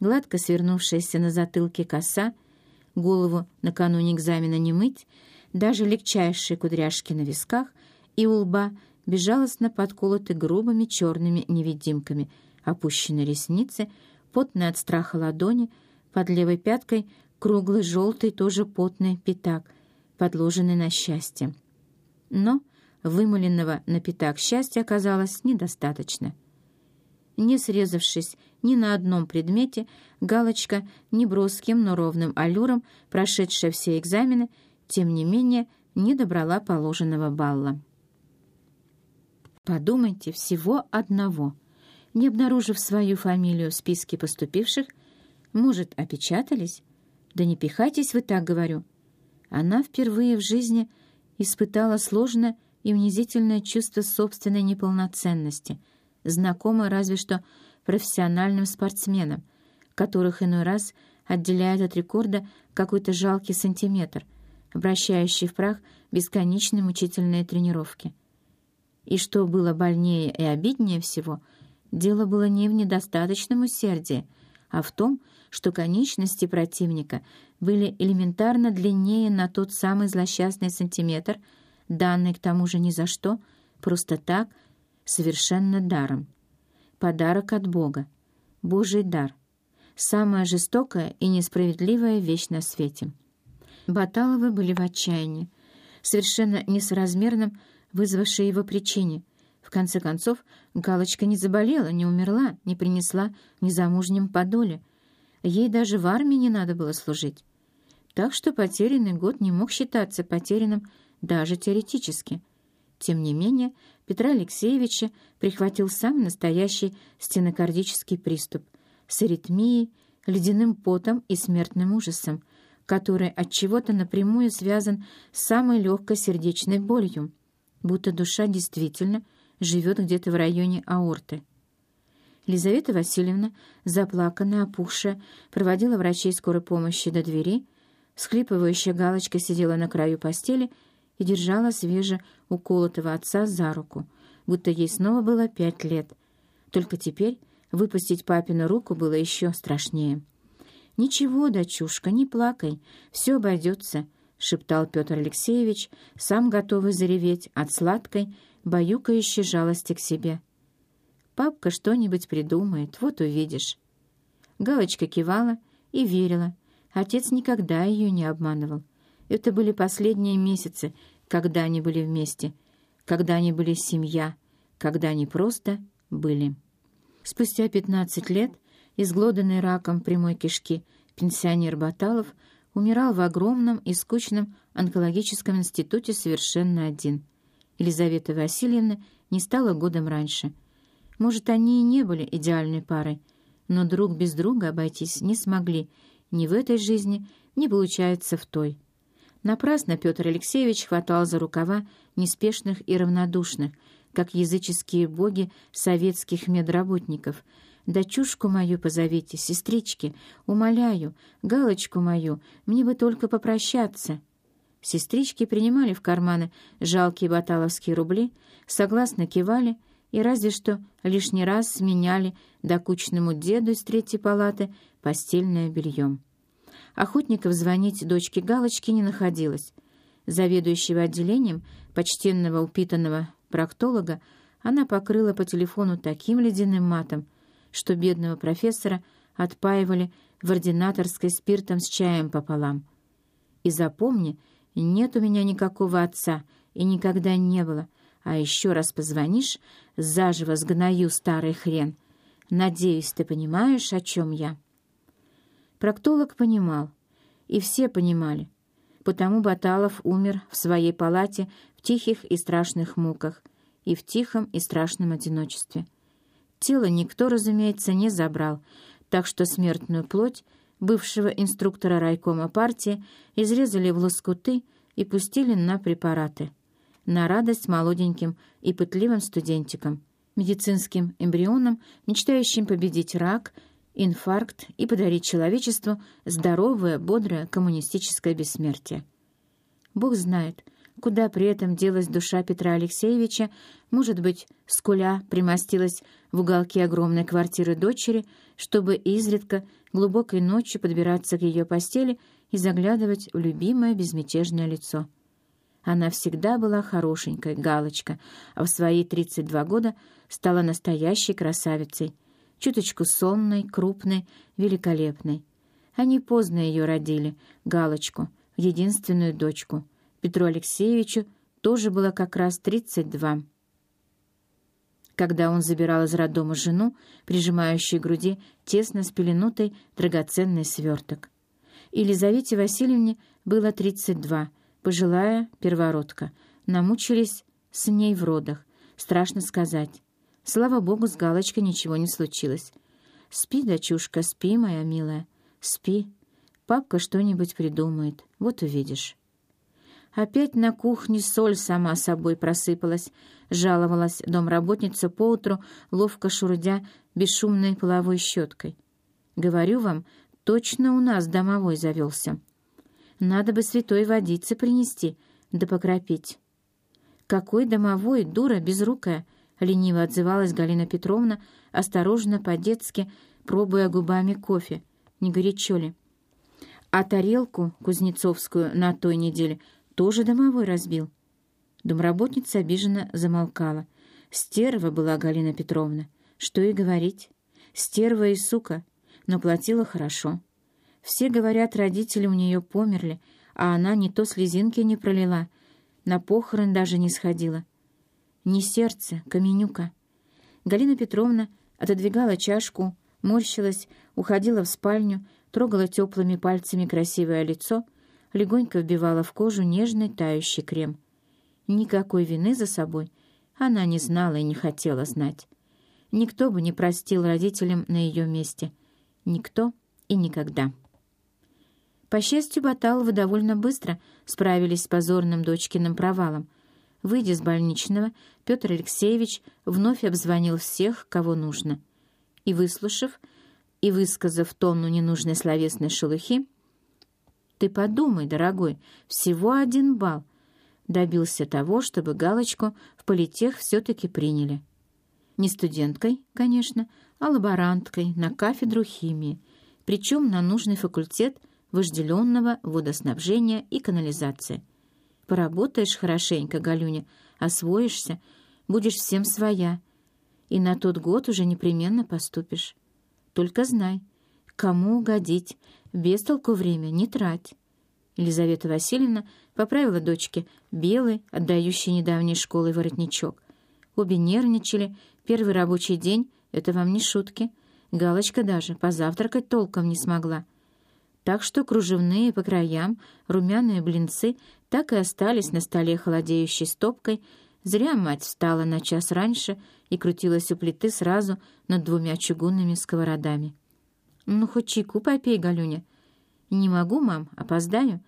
гладко свернувшаяся на затылке коса, голову накануне экзамена не мыть, даже легчайшие кудряшки на висках и у лба безжалостно подколоты грубыми черными невидимками, опущенные ресницы, потные от страха ладони, под левой пяткой круглый желтый, тоже потный пятак, подложенный на счастье. Но вымыленного на пятак счастья оказалось недостаточно. Не срезавшись ни на одном предмете, галочка, неброским, но ровным аллюром, прошедшая все экзамены, тем не менее не добрала положенного балла. Подумайте, всего одного. Не обнаружив свою фамилию в списке поступивших, может, опечатались? Да не пихайтесь вы так, говорю. Она впервые в жизни испытала сложное и унизительное чувство собственной неполноценности, знакомое разве что профессиональным спортсменам, которых иной раз отделяет от рекорда какой-то жалкий сантиметр, обращающий в прах бесконечные мучительные тренировки. И что было больнее и обиднее всего, дело было не в недостаточном усердии, а в том, что конечности противника были элементарно длиннее на тот самый злосчастный сантиметр, данный к тому же ни за что, просто так, совершенно даром. Подарок от Бога, Божий дар, самая жестокая и несправедливая вещь на свете. Баталовы были в отчаянии, совершенно несоразмерным вызвавшей его причине. В конце концов, Галочка не заболела, не умерла, не принесла незамужним подоле. Ей даже в армии не надо было служить. Так что потерянный год не мог считаться потерянным даже теоретически. Тем не менее, Петра Алексеевича прихватил самый настоящий стенокардический приступ с аритмией, ледяным потом и смертным ужасом, который от чего-то напрямую связан с самой легкой сердечной болью будто душа действительно живет где-то в районе аорты. Елизавета Васильевна, заплаканная, опухшая, проводила врачей скорой помощи до двери, схлипывающая галочка сидела на краю постели и держала свеже уколотого отца за руку, будто ей снова было пять лет. Только теперь выпустить папину руку было еще страшнее. «Ничего, дочушка, не плакай, все обойдется», — шептал Петр Алексеевич, сам готовый зареветь от сладкой, баюкающей жалости к себе. «Папка что-нибудь придумает, вот увидишь». Галочка кивала и верила. Отец никогда ее не обманывал. Это были последние месяцы, когда они были вместе, когда они были семья, когда они просто были. Спустя пятнадцать лет, изглоданный раком прямой кишки, пенсионер Баталов — умирал в огромном и скучном онкологическом институте совершенно один. Елизавета Васильевна не стала годом раньше. Может, они и не были идеальной парой, но друг без друга обойтись не смогли ни в этой жизни, ни, получается, в той. Напрасно Петр Алексеевич хватал за рукава неспешных и равнодушных, как языческие боги советских медработников — Дочушку мою позовите, сестрички, умоляю, галочку мою, мне бы только попрощаться». Сестрички принимали в карманы жалкие баталовские рубли, согласно кивали и разве что лишний раз сменяли докучному деду из третьей палаты постельное бельем. Охотников звонить дочке Галочки не находилось. Заведующего отделением, почтенного упитанного проктолога, она покрыла по телефону таким ледяным матом, что бедного профессора отпаивали в ординаторской спиртом с чаем пополам. И запомни, нет у меня никакого отца и никогда не было, а еще раз позвонишь, заживо сгною старый хрен. Надеюсь, ты понимаешь, о чем я?» Проктолог понимал, и все понимали, потому Баталов умер в своей палате в тихих и страшных муках и в тихом и страшном одиночестве. Тело никто, разумеется, не забрал, так что смертную плоть бывшего инструктора райкома партии изрезали в лоскуты и пустили на препараты. На радость молоденьким и пытливым студентикам, медицинским эмбрионам, мечтающим победить рак, инфаркт и подарить человечеству здоровое, бодрое коммунистическое бессмертие. Бог знает — Куда при этом делась душа Петра Алексеевича, может быть, скуля примостилась в уголке огромной квартиры дочери, чтобы изредка глубокой ночью подбираться к ее постели и заглядывать в любимое безмятежное лицо. Она всегда была хорошенькой, галочка, а в свои 32 года стала настоящей красавицей, чуточку сонной, крупной, великолепной. Они поздно ее родили, галочку, единственную дочку. Петру Алексеевичу тоже было как раз 32 когда он забирал из роддома жену, прижимающую к груди тесно спеленутый драгоценный сверток. Елизавете Васильевне было 32, пожилая первородка. Намучились с ней в родах. Страшно сказать. Слава богу, с Галочкой ничего не случилось. Спи, дочушка, спи, моя милая, спи. Папка что-нибудь придумает, вот увидишь. Опять на кухне соль сама собой просыпалась, жаловалась домработница поутру, ловко шурдя бесшумной половой щеткой. Говорю вам, точно у нас домовой завелся. Надо бы святой водицы принести, да покропить. Какой домовой, дура безрукая, лениво отзывалась Галина Петровна, осторожно, по-детски, пробуя губами кофе. Не горячо ли? А тарелку кузнецовскую на той неделе — тоже домовой разбил. Домработница обиженно замолкала. Стерва была Галина Петровна. Что и говорить. Стерва и сука, но платила хорошо. Все говорят, родители у нее померли, а она не то слезинки не пролила, на похорон даже не сходила. Не сердце, каменюка. Галина Петровна отодвигала чашку, морщилась, уходила в спальню, трогала теплыми пальцами красивое лицо — легонько вбивала в кожу нежный тающий крем. Никакой вины за собой она не знала и не хотела знать. Никто бы не простил родителям на ее месте. Никто и никогда. По счастью, Баталовы довольно быстро справились с позорным дочкиным провалом. Выйдя с больничного, Петр Алексеевич вновь обзвонил всех, кого нужно. И, выслушав и высказав тонну ненужной словесной шелухи, ты подумай, дорогой, всего один балл. Добился того, чтобы галочку в политех все-таки приняли. Не студенткой, конечно, а лаборанткой на кафедру химии, причем на нужный факультет вожделенного водоснабжения и канализации. Поработаешь хорошенько, Галюня, освоишься, будешь всем своя, и на тот год уже непременно поступишь. Только знай, кому угодить, без толку время не трать. Елизавета Васильевна поправила дочке белый, отдающий недавней школой воротничок. Обе нервничали. Первый рабочий день — это вам не шутки. Галочка даже позавтракать толком не смогла. Так что кружевные по краям, румяные блинцы так и остались на столе холодеющей стопкой. Зря мать встала на час раньше и крутилась у плиты сразу над двумя чугунными сковородами. «Ну, хоть чайку попей, Галюня». «Не могу, мам, опоздаю».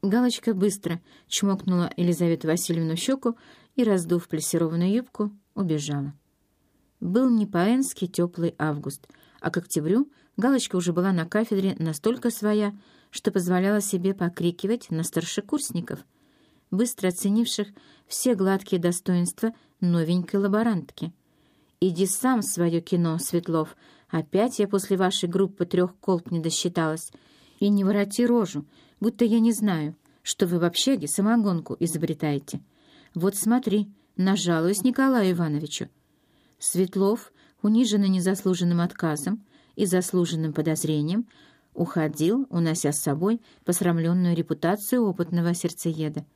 Галочка быстро чмокнула Елизавету Васильевну щеку и, раздув плессированную юбку, убежала. Был не по-энски теплый август, а к октябрю Галочка уже была на кафедре настолько своя, что позволяла себе покрикивать на старшекурсников, быстро оценивших все гладкие достоинства новенькой лаборантки. «Иди сам в свое кино, Светлов», Опять я после вашей группы трех колб не досчиталась. И не вороти рожу, будто я не знаю, что вы в общаге самогонку изобретаете. Вот смотри, нажалуюсь Николаю Ивановичу. Светлов, униженный незаслуженным отказом и заслуженным подозрением, уходил, унося с собой посрамленную репутацию опытного сердцееда.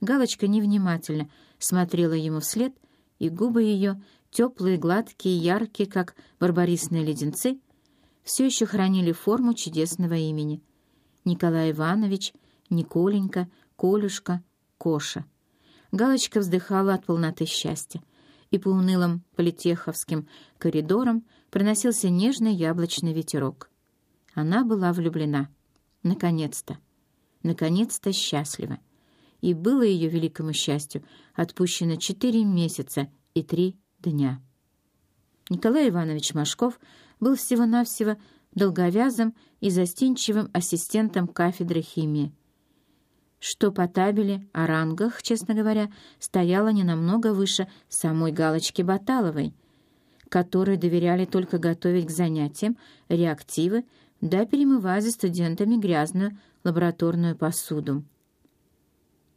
Галочка невнимательно смотрела ему вслед, и губы ее теплые, гладкие, яркие, как барбарисные леденцы, все еще хранили форму чудесного имени. Николай Иванович, Николенька, Колюшка, Коша. Галочка вздыхала от полноты счастья, и по унылым политеховским коридорам проносился нежный яблочный ветерок. Она была влюблена. Наконец-то. Наконец-то счастлива. И было ее великому счастью отпущено четыре месяца и три дня. Николай Иванович Машков был всего-навсего долговязым и застенчивым ассистентом кафедры химии. Что по табели о рангах, честно говоря, стояло не намного выше самой Галочки Баталовой, которые доверяли только готовить к занятиям реактивы да перемывать за студентами грязную лабораторную посуду.